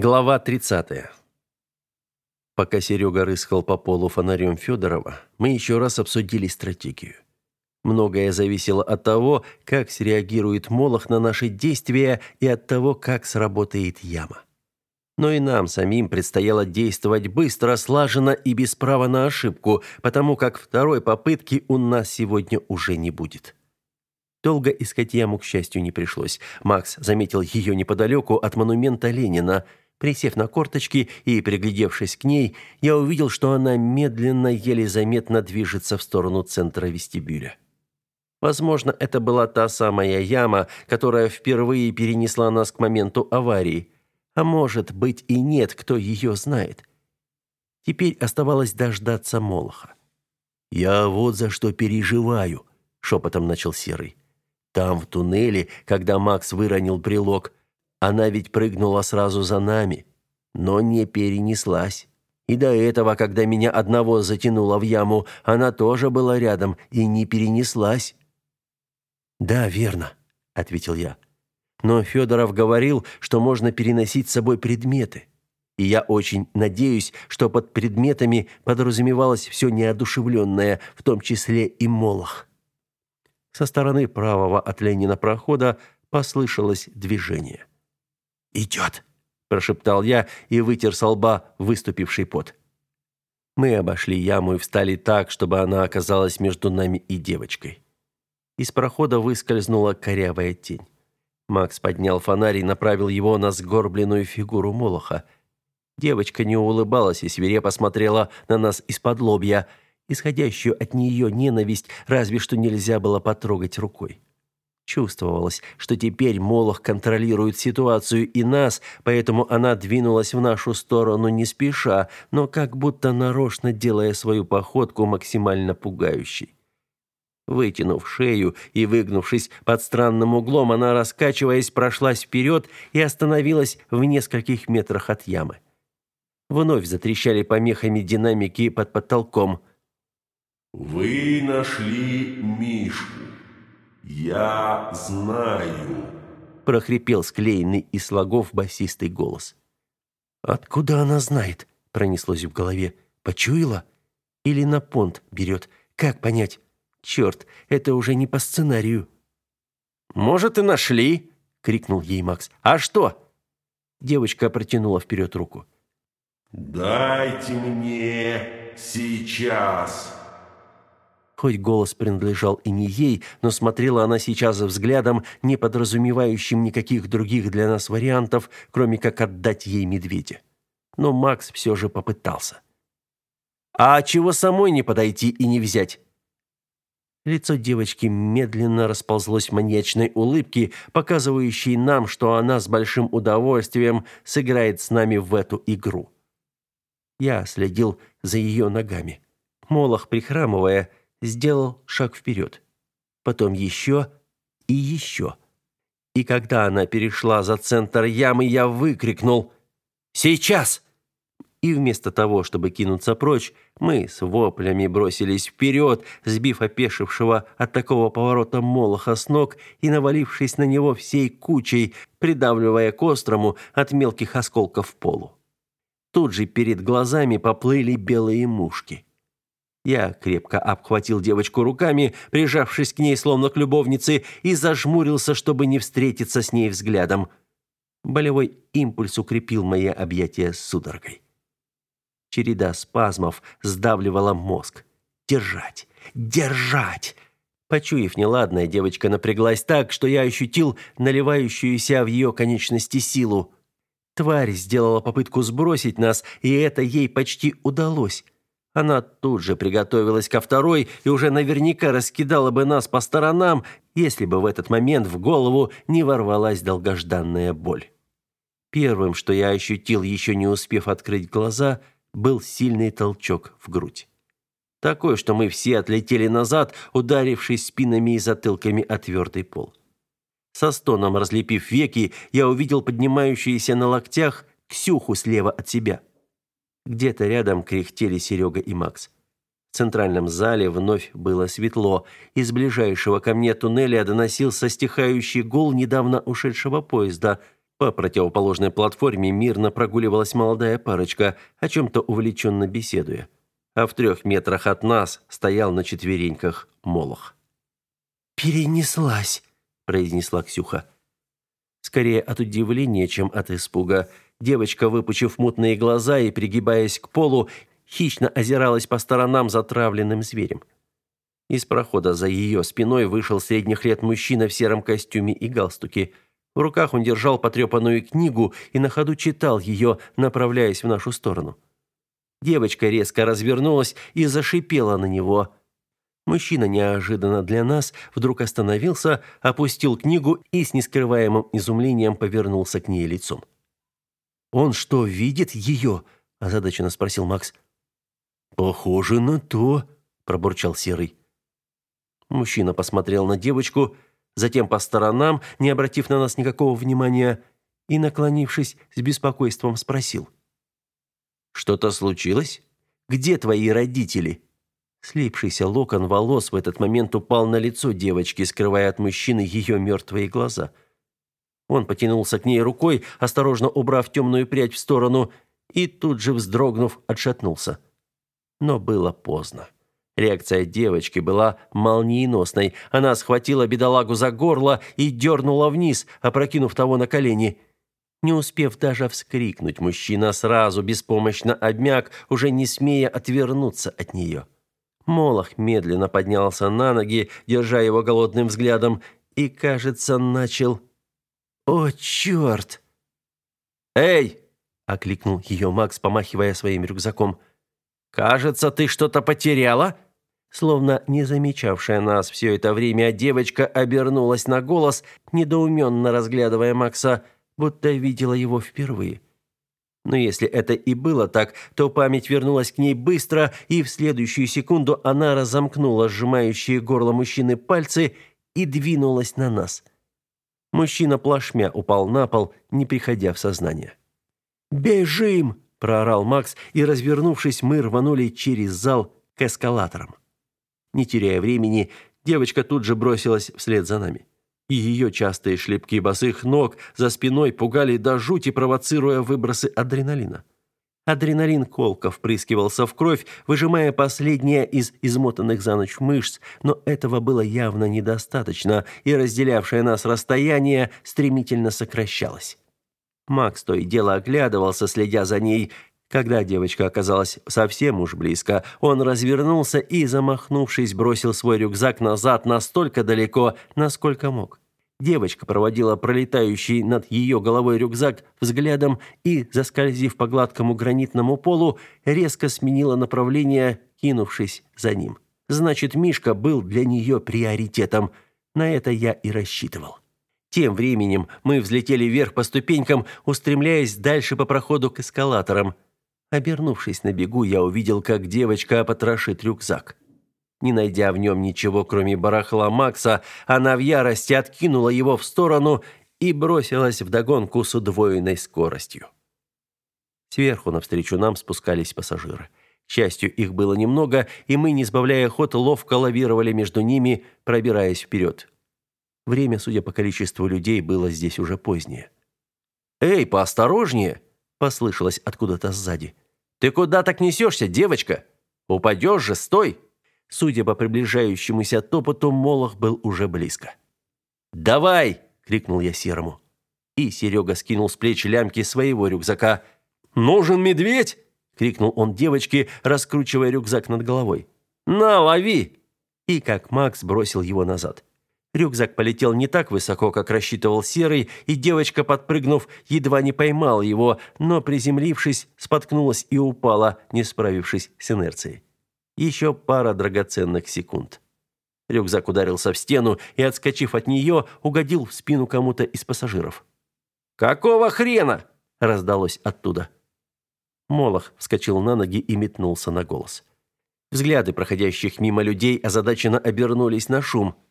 Глава 30. Пока Серега рыскал по полу фонарем Федорова, мы еще раз обсудили стратегию. Многое зависело от того, как среагирует Молох на наши действия и от того, как сработает яма. Но и нам самим предстояло действовать быстро, слаженно и без права на ошибку, потому как второй попытки у нас сегодня уже не будет. Долго искать яму, к счастью, не пришлось. Макс заметил ее неподалеку от монумента Ленина – Присев на корточки и приглядевшись к ней, я увидел, что она медленно, еле заметно движется в сторону центра вестибюля. Возможно, это была та самая яма, которая впервые перенесла нас к моменту аварии. А может быть и нет, кто ее знает. Теперь оставалось дождаться Молоха. «Я вот за что переживаю», — шепотом начал Серый. «Там, в туннеле, когда Макс выронил брелок, она ведь прыгнула сразу за нами, но не перенеслась. И до этого, когда меня одного затянуло в яму, она тоже была рядом и не перенеслась. Да, верно, ответил я. Но Федоров говорил, что можно переносить с собой предметы. И я очень надеюсь, что под предметами подразумевалось все неодушевленное, в том числе и молох. Со стороны правого от Ленина прохода послышалось движение. «Идет!» – прошептал я и вытер со лба выступивший пот. Мы обошли яму и встали так, чтобы она оказалась между нами и девочкой. Из прохода выскользнула корявая тень. Макс поднял фонарь и направил его на сгорбленную фигуру Молоха. Девочка не улыбалась и свирепо смотрела на нас из-под лобья. Исходящую от нее ненависть разве что нельзя было потрогать рукой. Чувствовалось, что теперь Молох контролирует ситуацию и нас, поэтому она двинулась в нашу сторону не спеша, но как будто нарочно делая свою походку максимально пугающей. Вытянув шею и выгнувшись под странным углом, она, раскачиваясь, прошлась вперед и остановилась в нескольких метрах от ямы. Вновь затрещали помехами динамики под потолком. «Вы нашли Мишку», «Я знаю», — прохрипел склеенный из слогов басистый голос. «Откуда она знает?» — пронеслось в голове. «Почуяла? Или на понт берет? Как понять? Черт, это уже не по сценарию». «Может, и нашли!» — крикнул ей Макс. «А что?» Девочка протянула вперед руку. «Дайте мне сейчас!» Хоть голос принадлежал и не ей, но смотрела она сейчас взглядом, не подразумевающим никаких других для нас вариантов, кроме как отдать ей медведя. Но Макс все же попытался. «А чего самой не подойти и не взять?» Лицо девочки медленно расползлось в маньячной улыбке, показывающей нам, что она с большим удовольствием сыграет с нами в эту игру. Я следил за ее ногами. Молох, прихрамывая, сделал шаг вперед. Потом еще и еще. И когда она перешла за центр ямы, я выкрикнул «Сейчас!» И вместо того, чтобы кинуться прочь, мы с воплями бросились вперед, сбив опешившего от такого поворота молоха с ног и навалившись на него всей кучей, придавливая к острому от мелких осколков полу. Тут же перед глазами поплыли белые мушки. Я крепко обхватил девочку руками, прижавшись к ней словно к любовнице, и зажмурился, чтобы не встретиться с ней взглядом. Болевой импульс укрепил мои объятия судорогой. Череда спазмов сдавливала мозг. Держать! Держать! Почуяв неладное, девочка напряглась так, что я ощутил наливающуюся в ее конечности силу. Тварь сделала попытку сбросить нас, и это ей почти удалось. Она тут же приготовилась ко второй и уже наверняка раскидала бы нас по сторонам, если бы в этот момент в голову не ворвалась долгожданная боль. Первым, что я ощутил, еще не успев открыть глаза, был сильный толчок в грудь. Такой, что мы все отлетели назад, ударившись спинами и затылками о твердый пол. Со стоном разлепив веки, я увидел поднимающуюся на локтях Ксюху слева от себя – где-то рядом кряхтели Серега и Макс. В центральном зале вновь было светло. Из ближайшего ко мне туннеля доносился стихающий гул недавно ушедшего поезда. По противоположной платформе мирно прогуливалась молодая парочка, о чем-то увлеченно беседуя. А в трех метрах от нас стоял на четвереньках Молох. «Перенеслась», — произнесла Ксюха. Скорее от удивления, чем от испуга. Девочка, выпучив мутные глаза и пригибаясь к полу, хищно озиралась по сторонам затравленным зверем. Из прохода за ее спиной вышел средних лет мужчина в сером костюме и галстуке — в руках он держал потрепанную книгу и на ходу читал ее, направляясь в нашу сторону. Девочка резко развернулась и зашипела на него. Мужчина неожиданно для нас вдруг остановился, опустил книгу и с нескрываемым изумлением повернулся к ней лицом. «Он что, видит ее?» – озадаченно спросил Макс. «Похоже на то», – пробурчал Серый. Мужчина посмотрел на девочку – затем по сторонам, не обратив на нас никакого внимания, и, наклонившись, с беспокойством спросил. «Что-то случилось? Где твои родители?» Слипшийся локон волос в этот момент упал на лицо девочки, скрывая от мужчины ее мертвые глаза. Он потянулся к ней рукой, осторожно убрав темную прядь в сторону, и тут же, вздрогнув, отшатнулся. Но было поздно. Реакция девочки была молниеносной. Она схватила бедолагу за горло и дернула вниз, опрокинув того на колени. Не успев даже вскрикнуть, мужчина сразу беспомощно обмяк, уже не смея отвернуться от нее. Молох медленно поднялся на ноги, держа его голодным взглядом, и, кажется, начал... «О, черт!» «Эй!» — окликнул ее Макс, помахивая своим рюкзаком. «Кажется, ты что-то потеряла?» Словно не замечавшая нас все это время, девочка обернулась на голос, недоуменно разглядывая Макса, будто видела его впервые. Но если это и было так, то память вернулась к ней быстро, и в следующую секунду она разомкнула сжимающие горло мужчины пальцы и двинулась на нас. Мужчина плашмя упал на пол, не приходя в сознание. «Бежим!» – проорал Макс, и, развернувшись, мы рванули через зал к эскалаторам. Не теряя времени, девочка тут же бросилась вслед за нами. И ее частые шлепки босых ног за спиной пугали до жути, провоцируя выбросы адреналина. Адреналин колко впрыскивался в кровь, выжимая последнее из измотанных за ночь мышц, но этого было явно недостаточно, и разделявшее нас расстояние стремительно сокращалось. Макс то и дело оглядывался, следя за ней, когда девочка оказалась совсем уж близко, он развернулся и, замахнувшись, бросил свой рюкзак назад настолько далеко, насколько мог. Девочка проводила пролетающий над ее головой рюкзак взглядом и, заскользив по гладкому гранитному полу, резко сменила направление, кинувшись за ним. Значит, Мишка был для нее приоритетом. На это я и рассчитывал. Тем временем мы взлетели вверх по ступенькам, устремляясь дальше по проходу к эскалаторам – Обернувшись на бегу, я увидел, как девочка потрошит рюкзак. Не найдя в нем ничего, кроме барахла Макса, она в ярости откинула его в сторону и бросилась вдогонку с удвоенной скоростью. Сверху навстречу нам спускались пассажиры. К счастью, их было немного, и мы, не сбавляя ход, ловко лавировали между ними, пробираясь вперед. Время, судя по количеству людей, было здесь уже позднее. «Эй, поосторожнее!» послышалось откуда-то сзади. Ты куда так несешься, девочка? Упадешь же, стой. Судя по приближающемуся топоту, Молох был уже близко. "Давай!" крикнул я Серому. И Серега скинул с плеч лямки своего рюкзака. "Нужен медведь!" крикнул он девочке, раскручивая рюкзак над головой. "На, лови!" И как Макс бросил его назад. Рюкзак полетел не так высоко, как рассчитывал Серый, и девочка, подпрыгнув, едва не поймала его, но, приземлившись, споткнулась и упала, не справившись с инерцией. Еще пара драгоценных секунд. Рюкзак ударился в стену и, отскочив от нее, угодил в спину кому-то из пассажиров. «Какого хрена?» – раздалось оттуда. Молох вскочил на ноги и метнулся на голос. Взгляды проходящих мимо людей озадаченно обернулись на шум –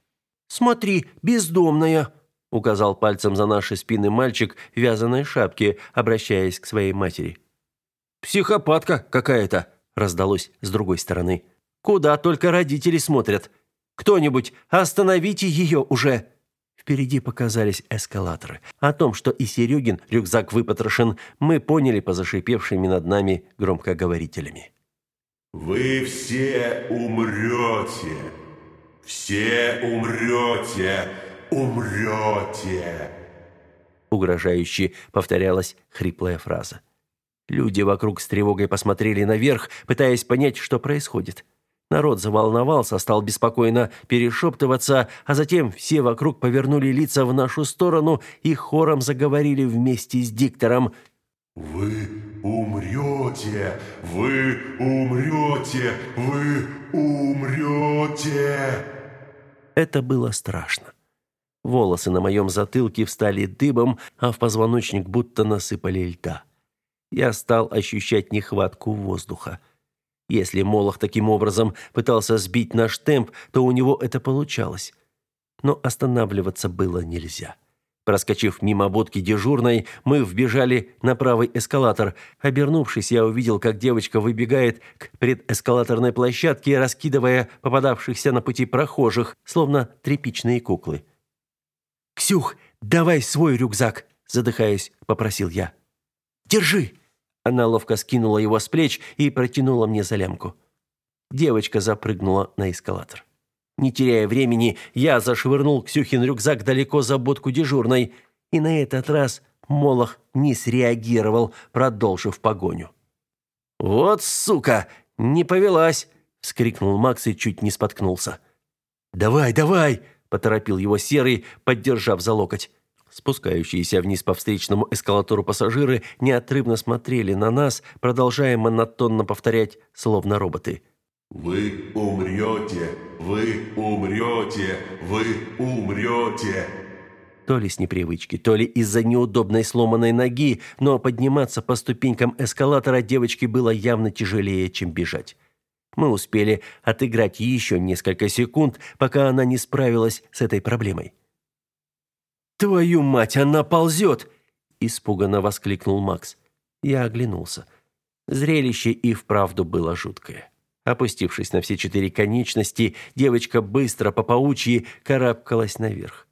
«Смотри, бездомная!» — указал пальцем за наши спины мальчик в вязаной шапке, обращаясь к своей матери. «Психопатка какая-то!» — раздалось с другой стороны. «Куда только родители смотрят! Кто-нибудь, остановите ее уже!» Впереди показались эскалаторы. О том, что и Серегин рюкзак выпотрошен, мы поняли по зашипевшими над нами громкоговорителями. «Вы все умрете! Все умрете! Умрете!» Угрожающе повторялась хриплая фраза. Люди вокруг с тревогой посмотрели наверх, пытаясь понять, что происходит. Народ заволновался, стал беспокойно перешептываться, а затем все вокруг повернули лица в нашу сторону и хором заговорили вместе с диктором. «Вы умрете! Вы умрете! Вы умрете!» Это было страшно. Волосы на моем затылке встали дыбом, а в позвоночник будто насыпали льда. Я стал ощущать нехватку воздуха. Если Молох таким образом пытался сбить наш темп, то у него это получалось. Но останавливаться было нельзя. Проскочив мимо будки дежурной, мы вбежали на правый эскалатор. Обернувшись, я увидел, как девочка выбегает к предэскалаторной площадке, раскидывая попадавшихся на пути прохожих, словно тряпичные куклы. «Ксюх, давай свой рюкзак!» задыхаясь, попросил я. «Держи!» Она ловко скинула его с плеч и протянула мне за лямку. Девочка запрыгнула на эскалатор. Не теряя времени, я зашвырнул Ксюхин рюкзак далеко за будку дежурной, и на этот раз Молох не среагировал, продолжив погоню. «Вот сука! Не повелась!» — вскрикнул Макс и чуть не споткнулся. «Давай, давай!» — поторопил его Серый, поддержав за локоть. Спускающиеся вниз по встречному эскалатору пассажиры неотрывно смотрели на нас, продолжая монотонно повторять, словно роботы. «Вы умрете! Вы умрете! Вы умрете!» То ли с непривычки, то ли из-за неудобной сломанной ноги, но подниматься по ступенькам эскалатора девочке было явно тяжелее, чем бежать. Мы успели отыграть еще несколько секунд, пока она не справилась с этой проблемой. «Твою мать, она ползет!» – испуганно воскликнул Макс. Я оглянулся. Зрелище и вправду было жуткое. Опустившись на все четыре конечности, девочка быстро по паучьи карабкалась наверх.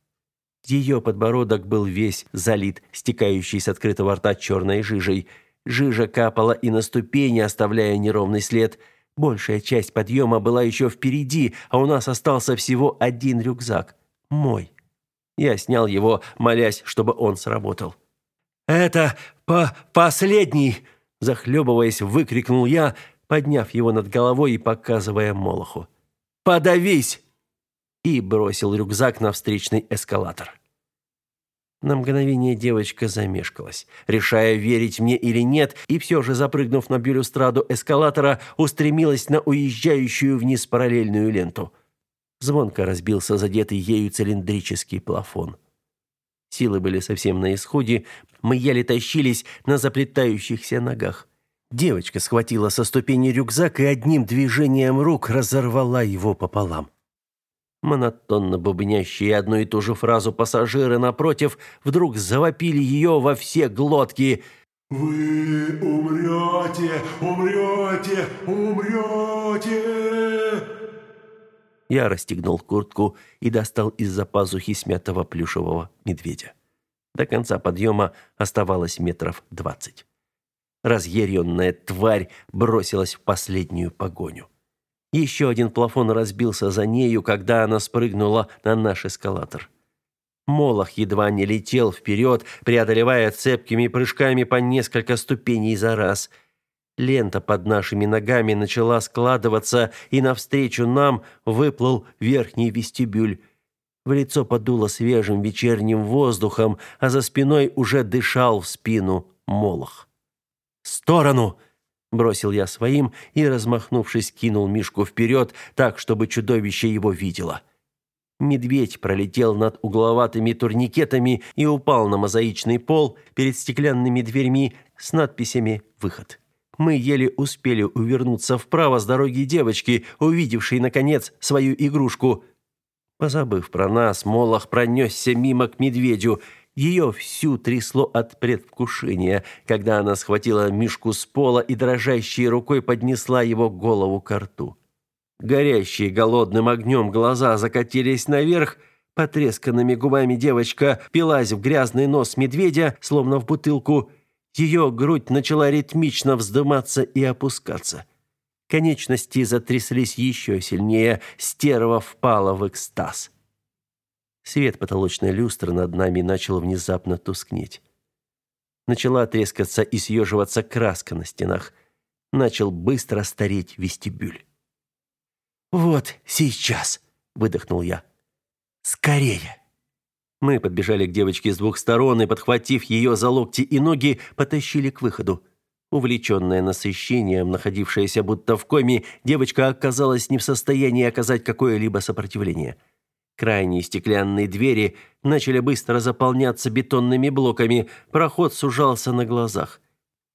Ее подбородок был весь залит, стекающей с открытого рта черной жижей. Жижа капала и на ступени, оставляя неровный след. Большая часть подъема была еще впереди, а у нас остался всего один рюкзак. Мой. Я снял его, молясь, чтобы он сработал. «Это по последний!» Захлебываясь, выкрикнул я, подняв его над головой и показывая Молоху. «Подавись!» И бросил рюкзак на встречный эскалатор. На мгновение девочка замешкалась, решая, верить мне или нет, и все же, запрыгнув на бюлюстраду эскалатора, устремилась на уезжающую вниз параллельную ленту – Звонко разбился задетый ею цилиндрический плафон. Силы были совсем на исходе, мы еле тащились на заплетающихся ногах. Девочка схватила со ступени рюкзак и одним движением рук разорвала его пополам. Монотонно бубнящие одну и ту же фразу пассажиры напротив вдруг завопили ее во все глотки. «Вы умрете, умрете, умрете!» Я расстегнул куртку и достал из-за пазухи смятого плюшевого медведя. До конца подъема оставалось метров двадцать. Разъяренная тварь бросилась в последнюю погоню. Еще один плафон разбился за нею, когда она спрыгнула на наш эскалатор. Молох едва не летел вперед, преодолевая цепкими прыжками по несколько ступеней за раз – Лента под нашими ногами начала складываться, и навстречу нам выплыл верхний вестибюль. В лицо подуло свежим вечерним воздухом, а за спиной уже дышал в спину Молох. «В сторону!» – бросил я своим и, размахнувшись, кинул Мишку вперед, так, чтобы чудовище его видело. Медведь пролетел над угловатыми турникетами и упал на мозаичный пол перед стеклянными дверьми с надписями «Выход». Мы еле успели увернуться вправо с дороги девочки, увидевшей, наконец, свою игрушку. Позабыв про нас, Молох пронесся мимо к медведю. Ее всю трясло от предвкушения, когда она схватила Мишку с пола и дрожащей рукой поднесла его голову к рту. Горящие голодным огнем глаза закатились наверх, Потресканными губами девочка пилась в грязный нос медведя, словно в бутылку. Ее грудь начала ритмично вздыматься и опускаться. Конечности затряслись еще сильнее, стерва впала в экстаз. Свет потолочной люстры над нами начал внезапно тускнеть. Начала трескаться и съеживаться краска на стенах. Начал быстро стареть вестибюль. «Вот сейчас!» – выдохнул я. «Скорее!» Мы подбежали к девочке с двух сторон и, подхватив ее за локти и ноги, потащили к выходу. Увлеченная насыщением, находившаяся будто в коме, девочка оказалась не в состоянии оказать какое-либо сопротивление. Крайние стеклянные двери начали быстро заполняться бетонными блоками, проход сужался на глазах.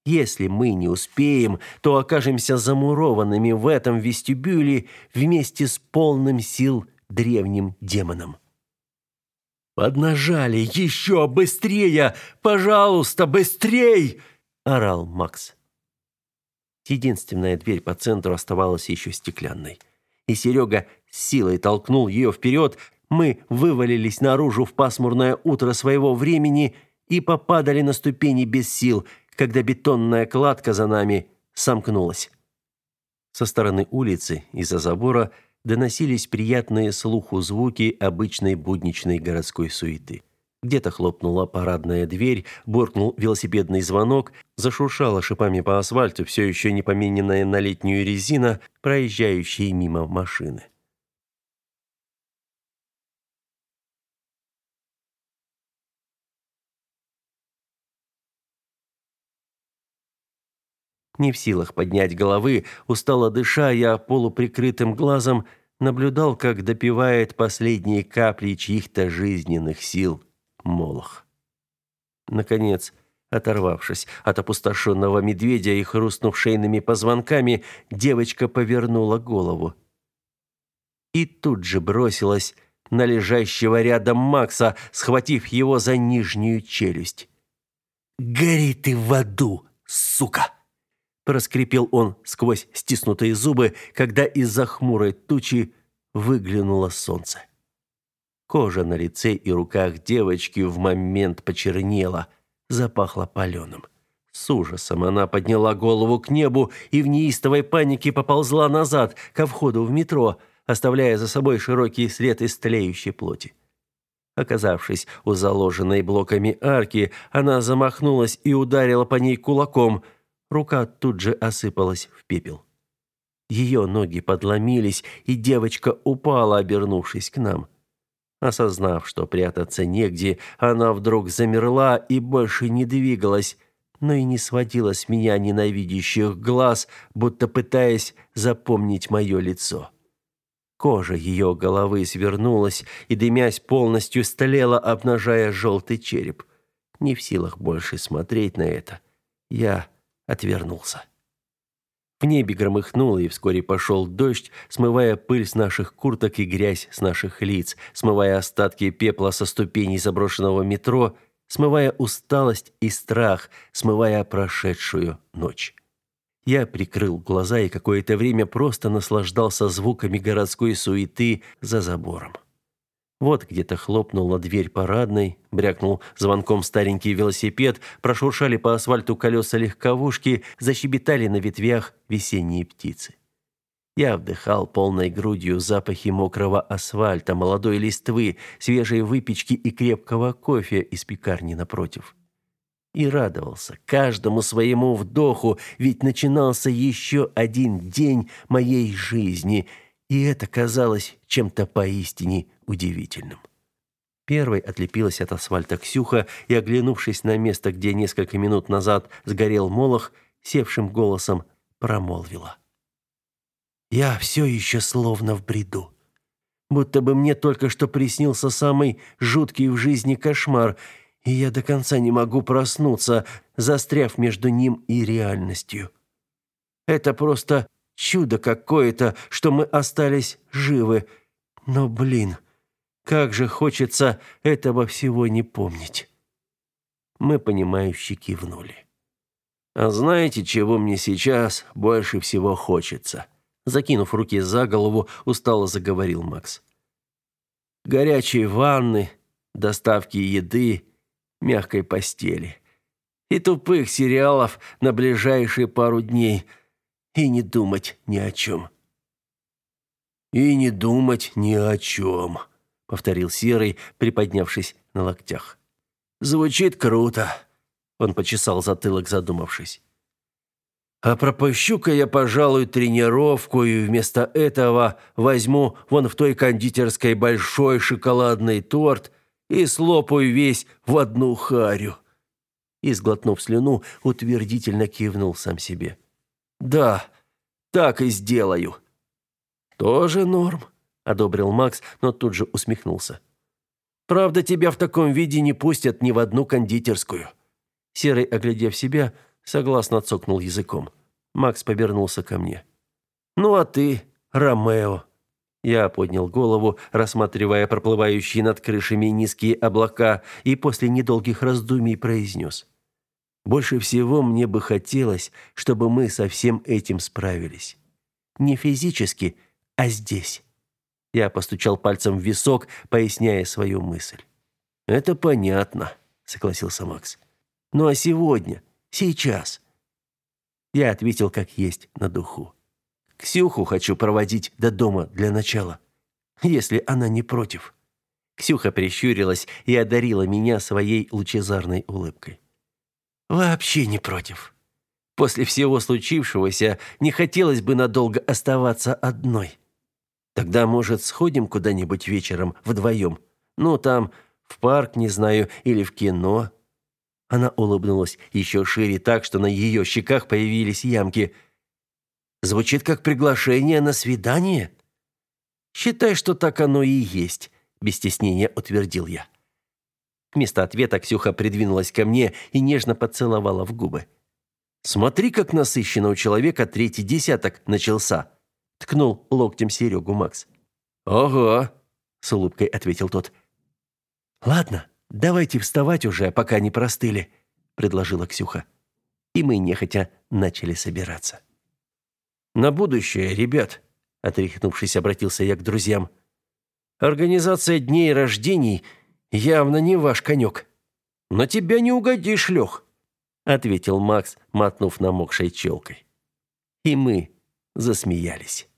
Если мы не успеем, то окажемся замурованными в этом вестибюле вместе с полным сил древним демоном. «Поднажали! Еще быстрее! Пожалуйста, быстрей!» – орал Макс. Единственная дверь по центру оставалась еще стеклянной. И Серега силой толкнул ее вперед. Мы вывалились наружу в пасмурное утро своего времени и попадали на ступени без сил, когда бетонная кладка за нами сомкнулась. Со стороны улицы, из-за забора, доносились приятные слуху звуки обычной будничной городской суеты. Где-то хлопнула парадная дверь, буркнул велосипедный звонок, зашуршала шипами по асфальту все еще не помененная на летнюю резина, проезжающие мимо машины. Не в силах поднять головы, устало дыша, я полуприкрытым глазом наблюдал, как допивает последние капли чьих-то жизненных сил Молох. Наконец, оторвавшись от опустошенного медведя и хрустнув шейными позвонками, девочка повернула голову. И тут же бросилась на лежащего рядом Макса, схватив его за нижнюю челюсть. «Гори ты в аду, сука!» Проскрипел он сквозь стиснутые зубы, когда из-за хмурой тучи выглянуло солнце. Кожа на лице и руках девочки в момент почернела, запахла паленым. С ужасом она подняла голову к небу и в неистовой панике поползла назад, ко входу в метро, оставляя за собой широкий след из тлеющей плоти. Оказавшись у заложенной блоками арки, она замахнулась и ударила по ней кулаком. Рука тут же осыпалась в пепел. Ее ноги подломились, и девочка упала, обернувшись к нам. Осознав, что прятаться негде, она вдруг замерла и больше не двигалась, но и не сводила с меня ненавидящих глаз, будто пытаясь запомнить мое лицо. Кожа ее головы свернулась и, дымясь, полностью столела, обнажая желтый череп. Не в силах больше смотреть на это, я отвернулся. В небе громыхнуло, и вскоре пошел дождь, смывая пыль с наших курток и грязь с наших лиц, смывая остатки пепла со ступеней заброшенного метро, смывая усталость и страх, смывая прошедшую ночь. Я прикрыл глаза и какое-то время просто наслаждался звуками городской суеты за забором. Вот где-то хлопнула дверь парадной, брякнул звонком старенький велосипед, прошуршали по асфальту колеса легковушки, защебетали на ветвях весенние птицы. Я вдыхал полной грудью запахи мокрого асфальта, молодой листвы, свежей выпечки и крепкого кофе из пекарни напротив. И радовался каждому своему вдоху, ведь начинался еще один день моей жизни – и это казалось чем-то поистине удивительным. Первой отлепилась от асфальта Ксюха и, оглянувшись на место, где несколько минут назад сгорел Молох, севшим голосом промолвила. «Я все еще словно в бреду. Будто бы мне только что приснился самый жуткий в жизни кошмар, и я до конца не могу проснуться, застряв между ним и реальностью. Это просто Чудо какое-то, что мы остались живы. Но, блин, как же хочется этого всего не помнить. Мы понимающе кивнули. А знаете, чего мне сейчас больше всего хочется? Закинув руки за голову, устало заговорил Макс. горячей ванны, доставки еды, мягкой постели. И тупых сериалов на ближайшие пару дней. И не думать ни о чем. «И не думать ни о чем», — повторил Серый, приподнявшись на локтях. «Звучит круто», — он почесал затылок, задумавшись. «А пропущу-ка я, пожалуй, тренировку и вместо этого возьму вон в той кондитерской большой шоколадный торт и слопаю весь в одну харю». И, сглотнув слюну, утвердительно кивнул сам себе. «Да, так и сделаю». «Тоже норм», — одобрил Макс, но тут же усмехнулся. «Правда, тебя в таком виде не пустят ни в одну кондитерскую». Серый, оглядев себя, согласно цокнул языком. Макс повернулся ко мне. «Ну а ты, Ромео?» Я поднял голову, рассматривая проплывающие над крышами низкие облака, и после недолгих раздумий произнес. «Больше всего мне бы хотелось, чтобы мы со всем этим справились. Не физически, а здесь. Я постучал пальцем в висок, поясняя свою мысль. Это понятно, согласился Макс. Ну а сегодня, сейчас. Я ответил как есть на духу. Ксюху хочу проводить до дома для начала, если она не против. Ксюха прищурилась и одарила меня своей лучезарной улыбкой. Вообще не против. После всего случившегося не хотелось бы надолго оставаться одной. Тогда, может, сходим куда-нибудь вечером вдвоем? Ну, там, в парк, не знаю, или в кино?» Она улыбнулась еще шире так, что на ее щеках появились ямки. «Звучит как приглашение на свидание?» «Считай, что так оно и есть», — без стеснения утвердил я. Вместо ответа Ксюха придвинулась ко мне и нежно поцеловала в губы. «Смотри, как насыщенно у человека третий десяток начался», ткнул локтем Серегу Макс. «Ого!» — с улыбкой ответил тот. «Ладно, давайте вставать уже, пока не простыли», — предложила Ксюха. И мы нехотя начали собираться. «На будущее, ребят», — отряхнувшись, обратился я к друзьям. «Организация дней рождений явно не ваш конек. На тебя не угодишь, Лех», — ответил Макс, мотнув намокшей челкой. И мы засмеялись.